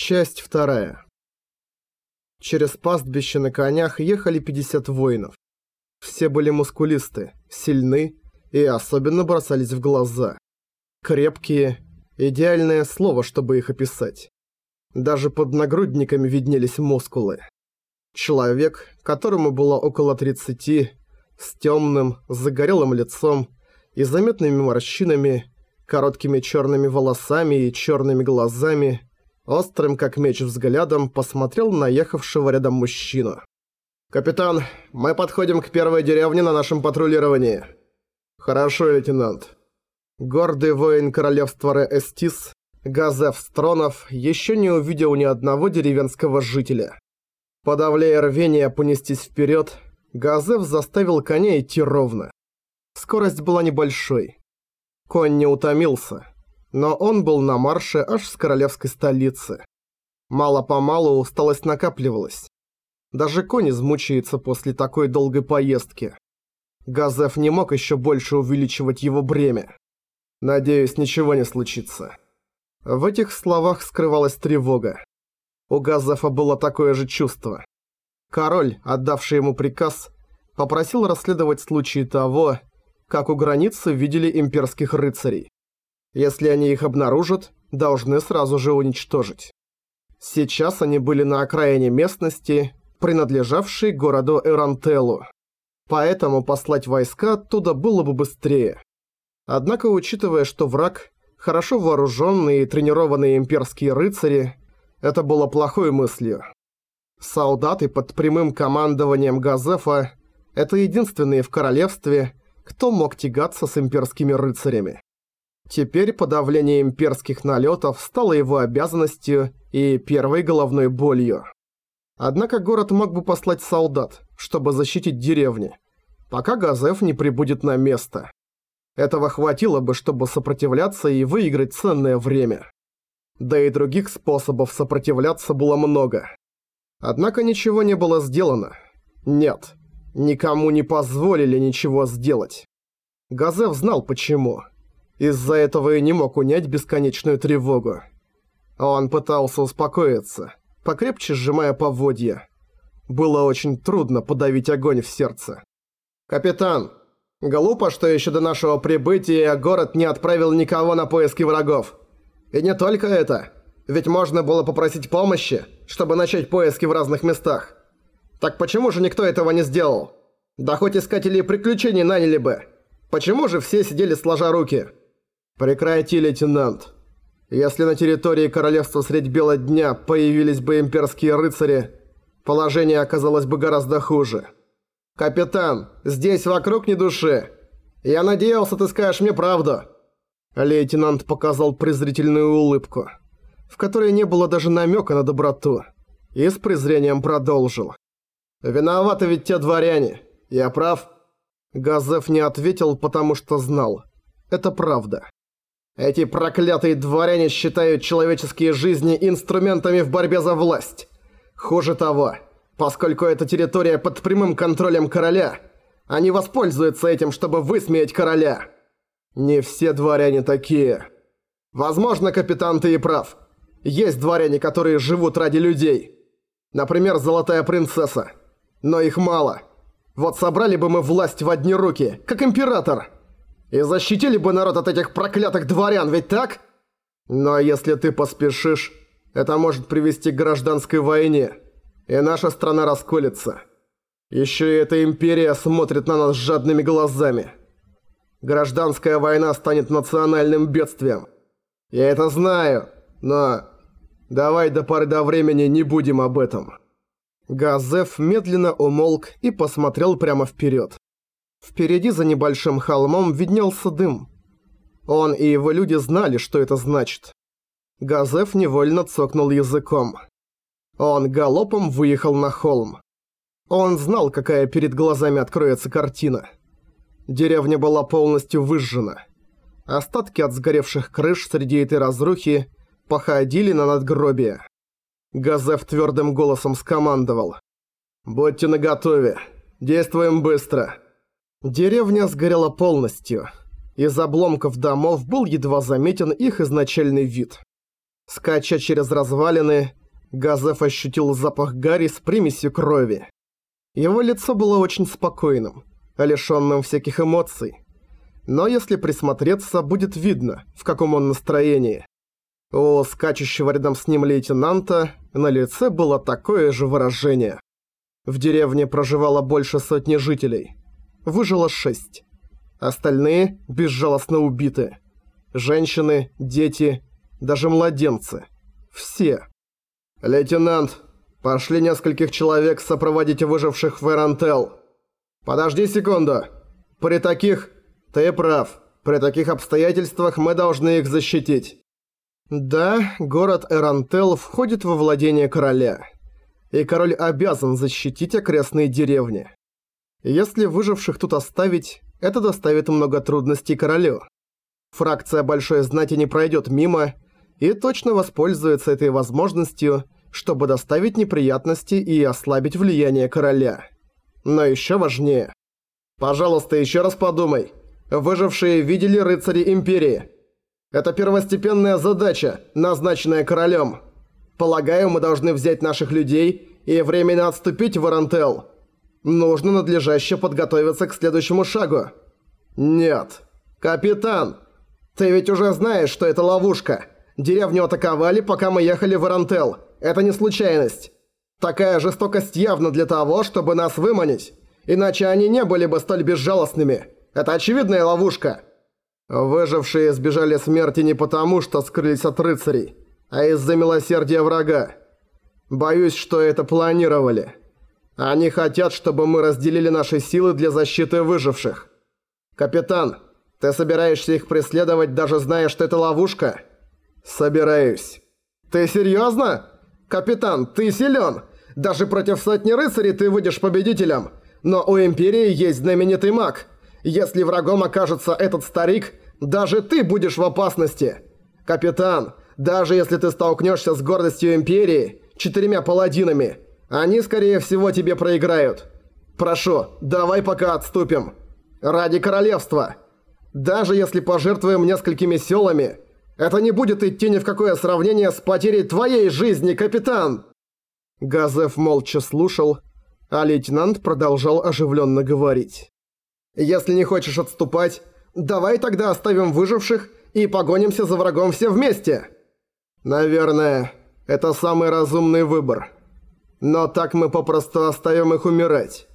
Часть вторая. Через пастбище на конях ехали 50 воинов. Все были мускулисты, сильны и особенно бросались в глаза. Крепкие – идеальное слово, чтобы их описать. Даже под нагрудниками виднелись мускулы. Человек, которому было около 30, с темным, загорелым лицом и заметными морщинами, короткими черными волосами и черными глазами – острым как меч взглядом посмотрел на ехавшего рядом мужчину. «Капитан, мы подходим к первой деревне на нашем патрулировании». «Хорошо, лейтенант». Гордый воин королевства Ре-Эстис, Газеф Стронов, еще не увидел ни одного деревенского жителя. Подавляя рвение понестись вперед, Газеф заставил коня идти ровно. Скорость была небольшой. Конь не утомился, но он был на марше аж с королевской столицы. Мало-помалу усталость накапливалась. Даже конь измучается после такой долгой поездки. Газеф не мог еще больше увеличивать его бремя. Надеюсь, ничего не случится. В этих словах скрывалась тревога. У Газефа было такое же чувство. Король, отдавший ему приказ, попросил расследовать случаи того, как у границы видели имперских рыцарей. Если они их обнаружат, должны сразу же уничтожить. Сейчас они были на окраине местности, принадлежавшей городу Эрантелу. Поэтому послать войска оттуда было бы быстрее. Однако, учитывая, что враг – хорошо вооруженные и тренированные имперские рыцари, это было плохой мыслью. Солдаты под прямым командованием Газефа – это единственные в королевстве, кто мог тягаться с имперскими рыцарями. Теперь подавление имперских налетов стало его обязанностью и первой головной болью. Однако город мог бы послать солдат, чтобы защитить деревни, пока Газеф не прибудет на место. Этого хватило бы, чтобы сопротивляться и выиграть ценное время. Да и других способов сопротивляться было много. Однако ничего не было сделано. Нет, никому не позволили ничего сделать. Газеф знал почему. Из-за этого и не мог унять бесконечную тревогу. Он пытался успокоиться, покрепче сжимая поводья. Было очень трудно подавить огонь в сердце. «Капитан, глупо, что еще до нашего прибытия город не отправил никого на поиски врагов. И не только это, ведь можно было попросить помощи, чтобы начать поиски в разных местах. Так почему же никто этого не сделал? Да хоть искатели приключений наняли бы. Почему же все сидели сложа руки?» «Прекрати, лейтенант. Если на территории королевства средь бела дня появились бы имперские рыцари, положение оказалось бы гораздо хуже. Капитан, здесь вокруг ни души. Я надеялся, ты скажешь мне правду». Лейтенант показал презрительную улыбку, в которой не было даже намека на доброту, и с презрением продолжил. «Виноваты ведь те дворяне. Я прав?» Газеф не ответил, потому что знал. Это правда. Эти проклятые дворяне считают человеческие жизни инструментами в борьбе за власть. Хуже того, поскольку эта территория под прямым контролем короля, они воспользуются этим, чтобы высмеять короля. Не все дворяне такие. Возможно, капитан, ты и прав. Есть дворяне, которые живут ради людей. Например, Золотая Принцесса. Но их мало. Вот собрали бы мы власть в одни руки, как император – и защитили бы народ от этих проклятых дворян, ведь так? Но если ты поспешишь, это может привести к гражданской войне, и наша страна расколется. Еще и эта империя смотрит на нас жадными глазами. Гражданская война станет национальным бедствием. Я это знаю, но... Давай до поры до времени не будем об этом. Газеф медленно умолк и посмотрел прямо вперед. Впереди за небольшим холмом виднелся дым. Он и его люди знали, что это значит. Газеф невольно цокнул языком. Он галопом выехал на холм. Он знал, какая перед глазами откроется картина. Деревня была полностью выжжена. Остатки от сгоревших крыш среди этой разрухи походили на надгробие. Газеф твердым голосом скомандовал. «Будьте наготове. Действуем быстро». Деревня сгорела полностью. Из обломков домов был едва заметен их изначальный вид. Скача через развалины, Газеф ощутил запах гари с примесью крови. Его лицо было очень спокойным, лишённым всяких эмоций. Но если присмотреться, будет видно, в каком он настроении. У скачущего рядом с ним лейтенанта на лице было такое же выражение. В деревне проживало больше сотни жителей. Выжило шесть. Остальные безжалостно убиты. Женщины, дети, даже младенцы. Все. «Лейтенант, пошли нескольких человек сопроводить выживших в Эрантел. Подожди секунду. При таких... Ты прав. При таких обстоятельствах мы должны их защитить». Да, город Эрантел входит во владение короля. И король обязан защитить окрестные деревни. Если выживших тут оставить, это доставит много трудностей королю. Фракция Большой Знати не пройдет мимо и точно воспользуется этой возможностью, чтобы доставить неприятности и ослабить влияние короля. Но еще важнее. Пожалуйста, еще раз подумай. Выжившие видели рыцари Империи. Это первостепенная задача, назначенная королем. Полагаю, мы должны взять наших людей и временно отступить в Орантел. Нужно надлежаще подготовиться к следующему шагу. Нет. Капитан, ты ведь уже знаешь, что это ловушка. Деревню атаковали, пока мы ехали в Орантел. Это не случайность. Такая жестокость явно для того, чтобы нас выманить. Иначе они не были бы столь безжалостными. Это очевидная ловушка. Выжившие избежали смерти не потому, что скрылись от рыцарей, а из-за милосердия врага. Боюсь, что это планировали. Они хотят, чтобы мы разделили наши силы для защиты выживших. Капитан, ты собираешься их преследовать, даже зная, что это ловушка? Собираюсь. Ты серьезно? Капитан, ты силен. Даже против сотни рыцарей ты выйдешь победителем. Но у Империи есть знаменитый маг – если врагом окажется этот старик, даже ты будешь в опасности. Капитан, даже если ты столкнешься с гордостью Империи, четырьмя паладинами, они, скорее всего, тебе проиграют. Прошу, давай пока отступим. Ради королевства. Даже если пожертвуем несколькими селами, это не будет идти ни в какое сравнение с потерей твоей жизни, капитан!» Газеф молча слушал, а лейтенант продолжал оживленно говорить. Если не хочешь отступать, давай тогда оставим выживших и погонимся за врагом все вместе. Наверное, это самый разумный выбор. Но так мы попросту оставим их умирать.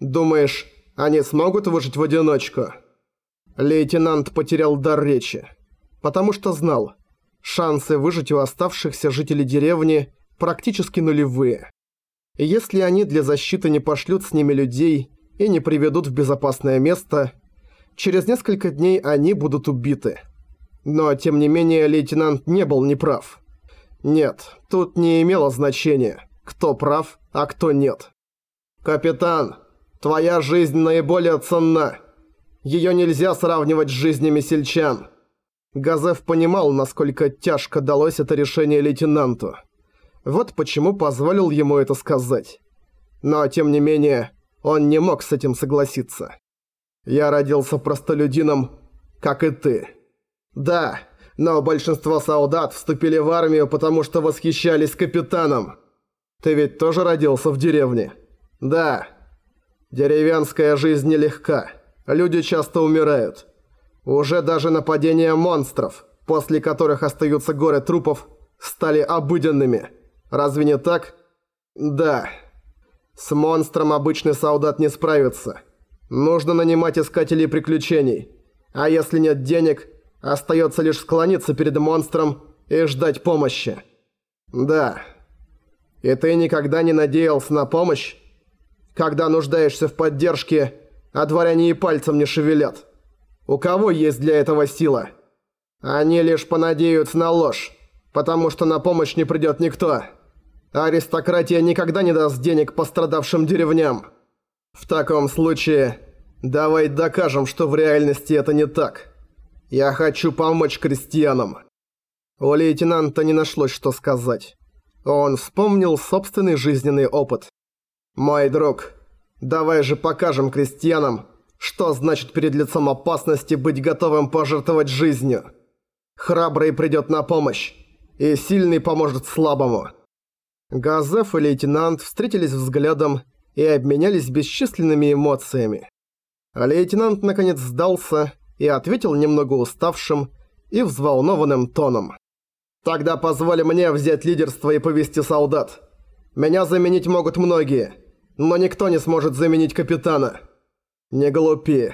Думаешь, они смогут выжить в одиночку? Лейтенант потерял дар речи, потому что знал, шансы выжить у оставшихся жителей деревни практически нулевые. Если они для защиты не пошлют с ними людей, и не приведут в безопасное место, через несколько дней они будут убиты. Но, тем не менее, лейтенант не был неправ. Нет, тут не имело значения, кто прав, а кто нет. «Капитан, твоя жизнь наиболее ценна. Её нельзя сравнивать с жизнями сельчан». Газев понимал, насколько тяжко далось это решение лейтенанту. Вот почему позволил ему это сказать. Но, тем не менее, он не мог с этим согласиться. Я родился простолюдином, как и ты. Да, но большинство солдат вступили в армию, потому что восхищались капитаном. Ты ведь тоже родился в деревне? Да. Деревенская жизнь нелегка. Люди часто умирают. Уже даже нападения монстров, после которых остаются горы трупов, стали обыденными. Разве не так? Да. С монстром обычный солдат не справится. Нужно нанимать искателей приключений. А если нет денег, остается лишь склониться перед монстром и ждать помощи. Да. И ты никогда не надеялся на помощь? Когда нуждаешься в поддержке, а дворяне и пальцем не шевелят. У кого есть для этого сила? Они лишь понадеются на ложь, потому что на помощь не придет никто. Аристократия никогда не даст денег пострадавшим деревням. В таком случае, давай докажем, что в реальности это не так. Я хочу помочь крестьянам». У лейтенанта не нашлось, что сказать. Он вспомнил собственный жизненный опыт. «Мой друг, давай же покажем крестьянам, что значит перед лицом опасности быть готовым пожертвовать жизнью. Храбрый придет на помощь. И сильный поможет слабому. Газеф и лейтенант встретились взглядом и обменялись бесчисленными эмоциями. Лейтенант наконец сдался и ответил немного уставшим и взволнованным тоном. «Тогда позволь мне взять лидерство и повести солдат. Меня заменить могут многие, но никто не сможет заменить капитана. Не глупи.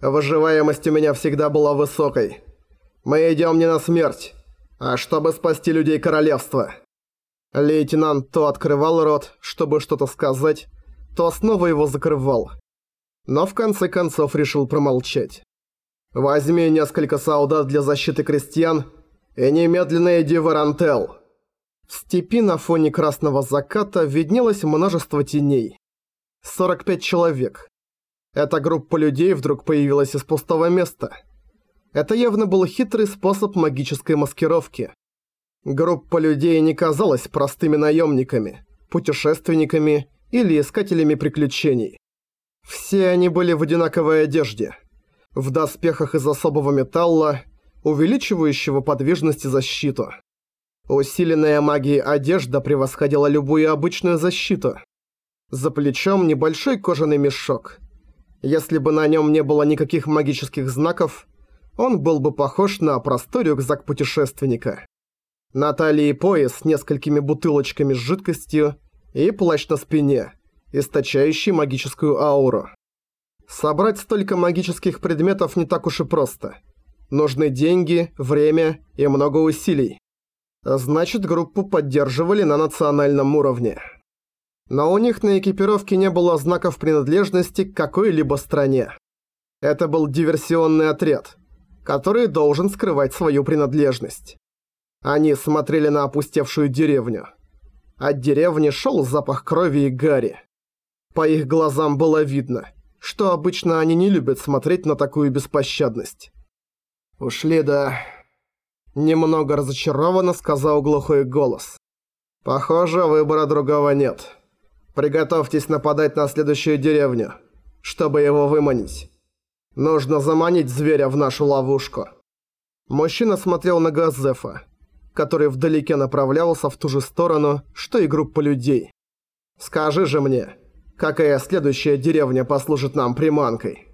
Выживаемость у меня всегда была высокой. Мы идем не на смерть, а чтобы спасти людей королевства». Лейтенант то открывал рот, чтобы что-то сказать, то снова его закрывал. Но в конце концов решил промолчать. «Возьми несколько солдат для защиты крестьян и немедленно иди в Арантел». В степи на фоне красного заката виднелось множество теней. 45 человек. Эта группа людей вдруг появилась из пустого места. Это явно был хитрый способ магической маскировки. Группа людей не казалась простыми наемниками, путешественниками или искателями приключений. Все они были в одинаковой одежде. В доспехах из особого металла, увеличивающего подвижность и защиту. Усиленная магией одежда превосходила любую обычную защиту. За плечом небольшой кожаный мешок. Если бы на нем не было никаких магических знаков, он был бы похож на простой рюкзак путешественника. На талии пояс с несколькими бутылочками с жидкостью и плащ на спине, источающий магическую ауру. Собрать столько магических предметов не так уж и просто. Нужны деньги, время и много усилий. Значит, группу поддерживали на национальном уровне. Но у них на экипировке не было знаков принадлежности к какой-либо стране. Это был диверсионный отряд, который должен скрывать свою принадлежность. Они смотрели на опустевшую деревню. От деревни шел запах крови и гари. По их глазам было видно, что обычно они не любят смотреть на такую беспощадность. «Ушли, да...» Немного разочарованно сказал глухой голос. «Похоже, выбора другого нет. Приготовьтесь нападать на следующую деревню, чтобы его выманить. Нужно заманить зверя в нашу ловушку». Мужчина смотрел на Газефа который вдалеке направлялся в ту же сторону, что и группа людей. «Скажи же мне, какая следующая деревня послужит нам приманкой?»